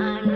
I'm